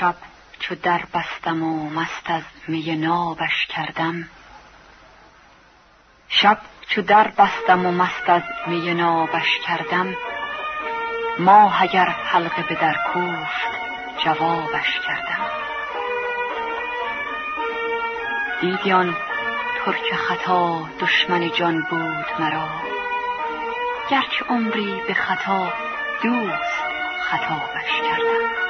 شب چو در بستم و مست از می نابش کردم. شب چو در بستم و مست از می نابش کردم. ماه اگر حلقه به در کوفت جوابش کردم. دیدی آن ترک خطا دشمن جان بود مرا. گرچه عمری به خطا دوست خطابش کردم.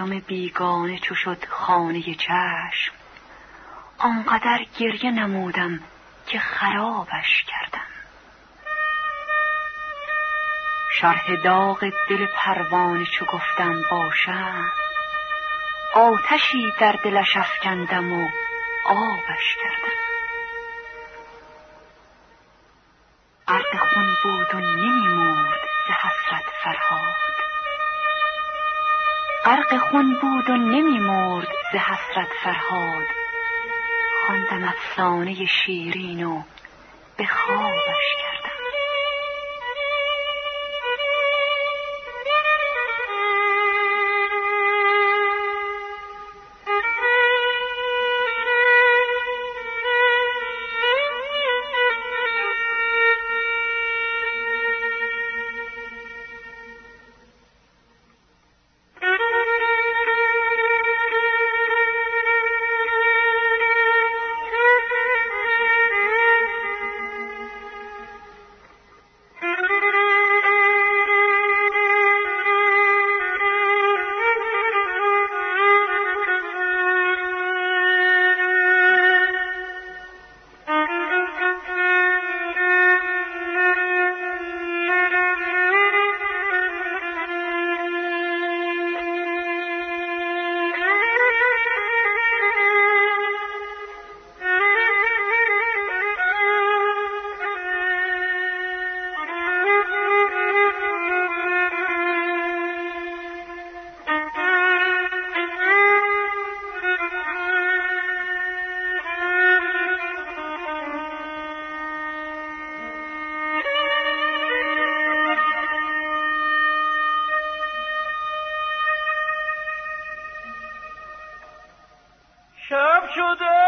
مردم بیگانه چو شد خانه چشم. آنقدر گریه نمودم که خرابش کردم. شرح داغ دل پروانه چو گفتم باشم. آتشی در دلش افکندم و آبش کردم. غرق خون بود و نمیمرد ز حسرت فرهاد. غرق خون بود و نمیمرد ز حسرت فرهاد. خواندم افسانه شیرین و به خوابش کردم شده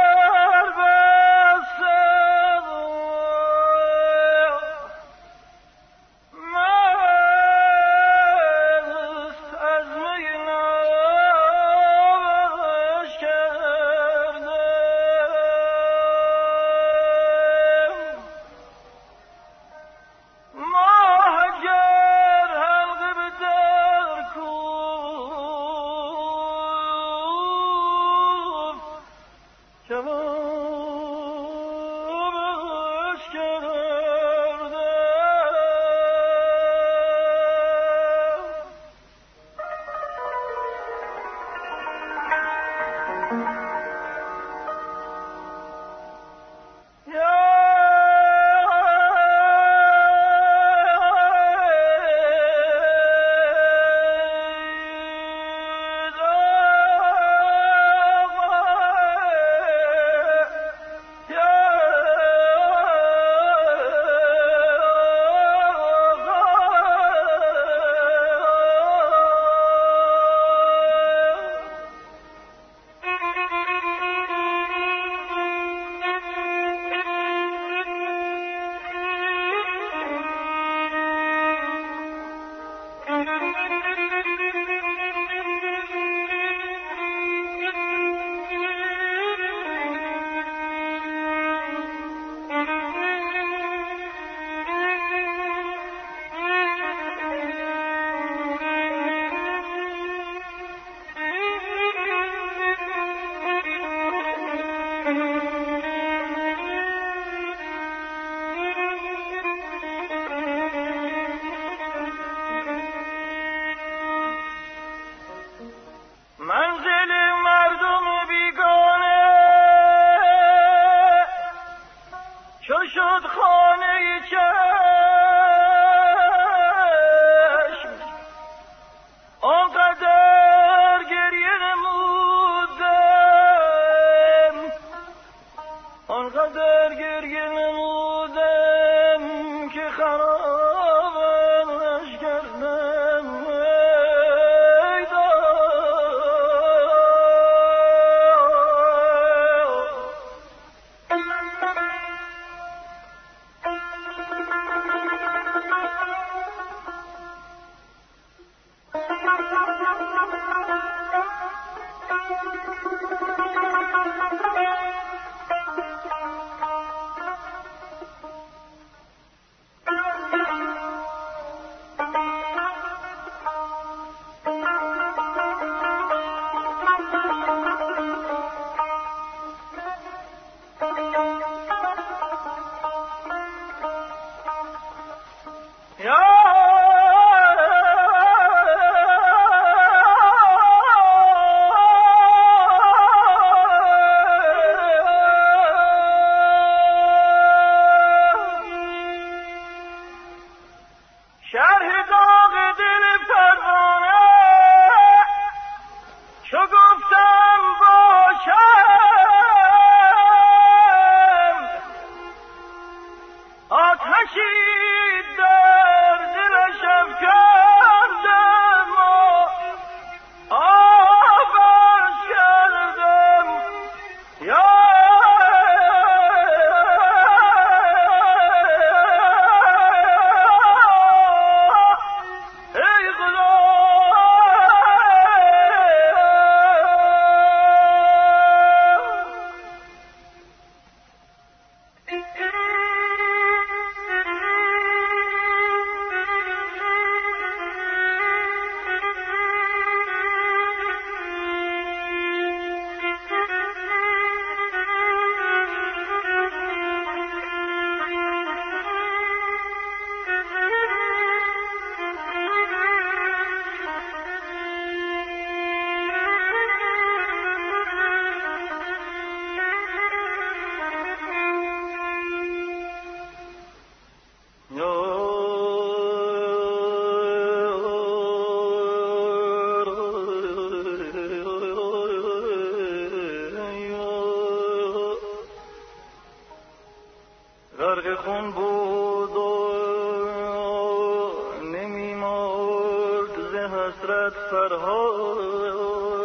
حسرت فرهاد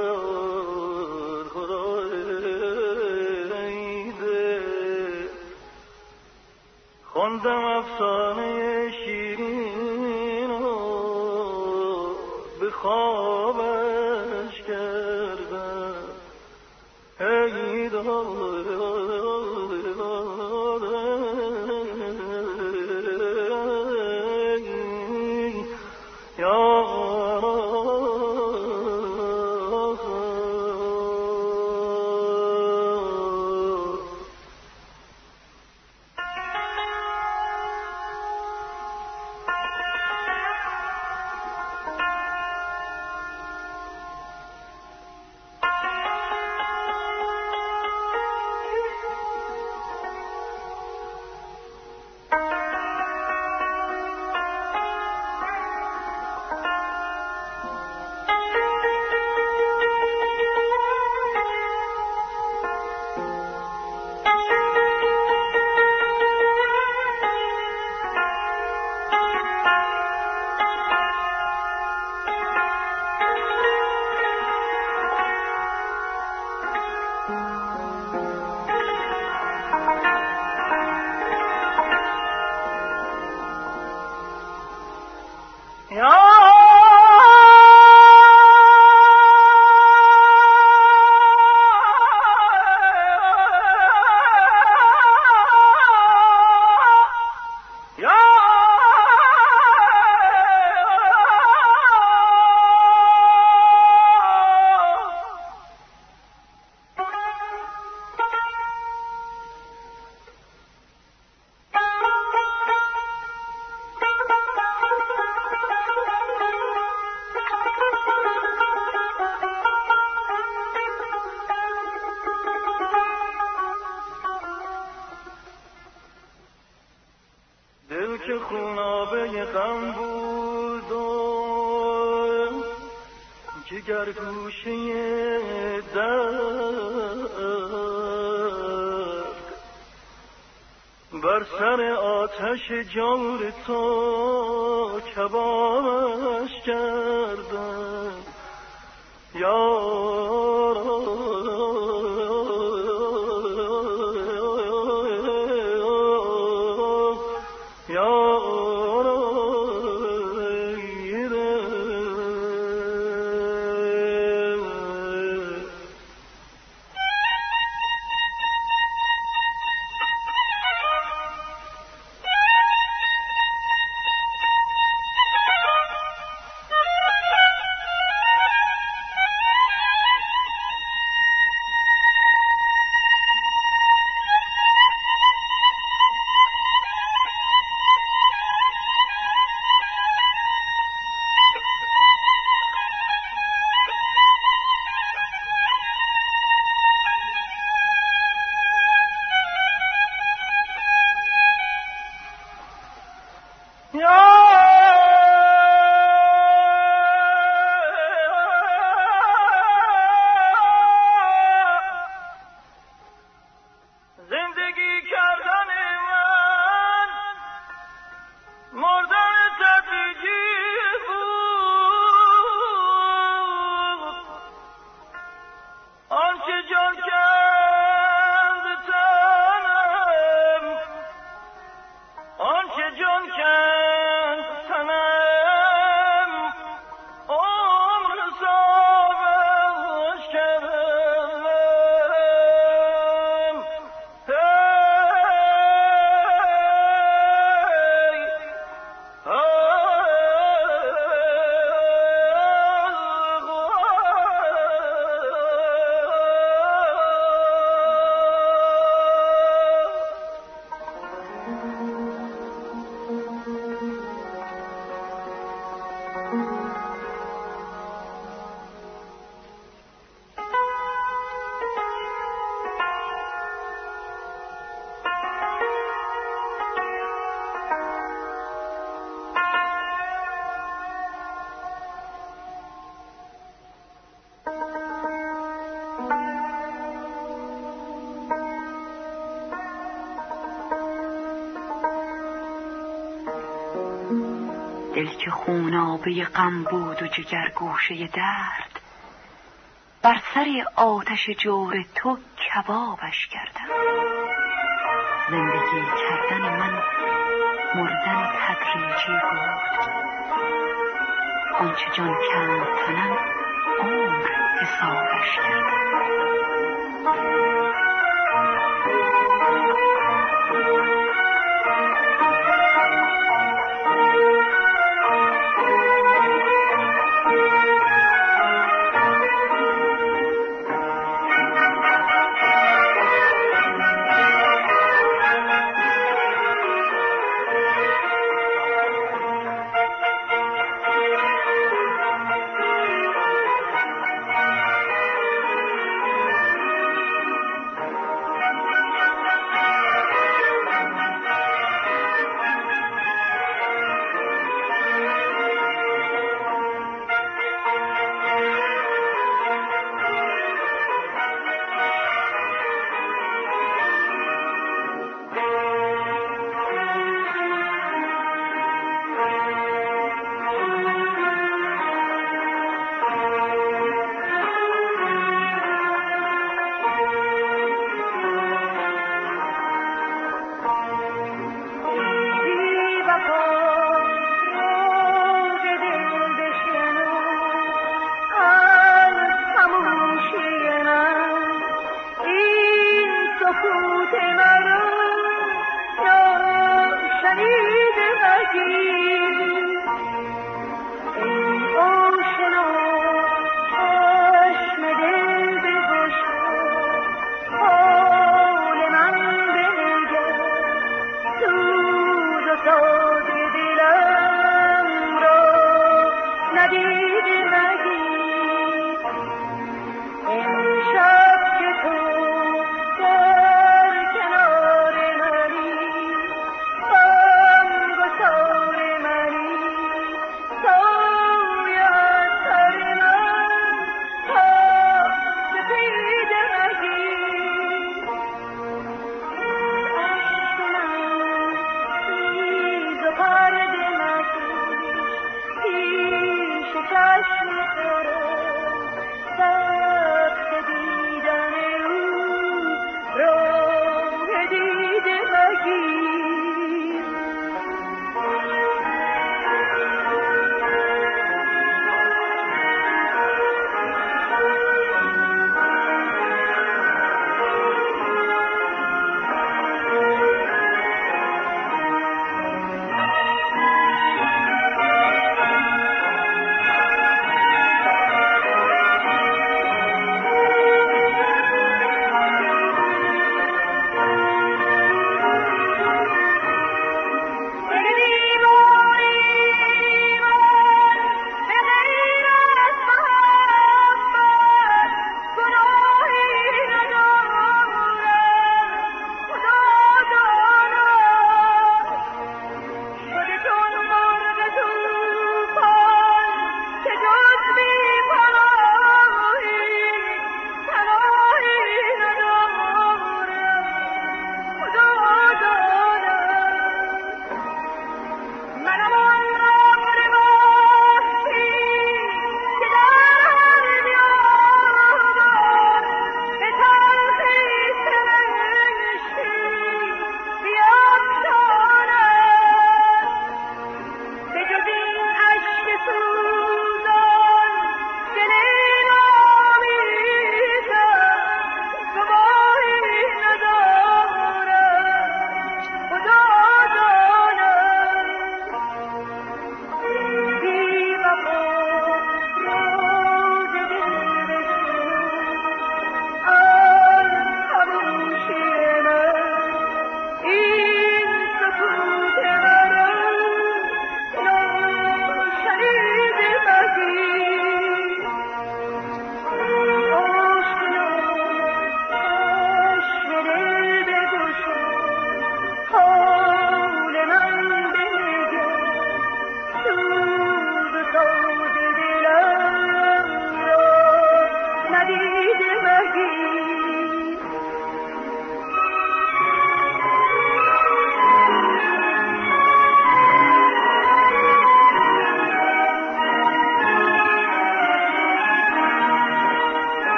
خدایده خوندم افسانه شیرین و به خوابش کردم. ای بر سر آتش جور تو کبابش کردن خونابه غم بود و جگر گوشه درد. بر سر آتش جور تو کبابش کردم. زندگی کردن من مردن تدریجی بود. آنچه جان کند تنم عمر حسابش کردم.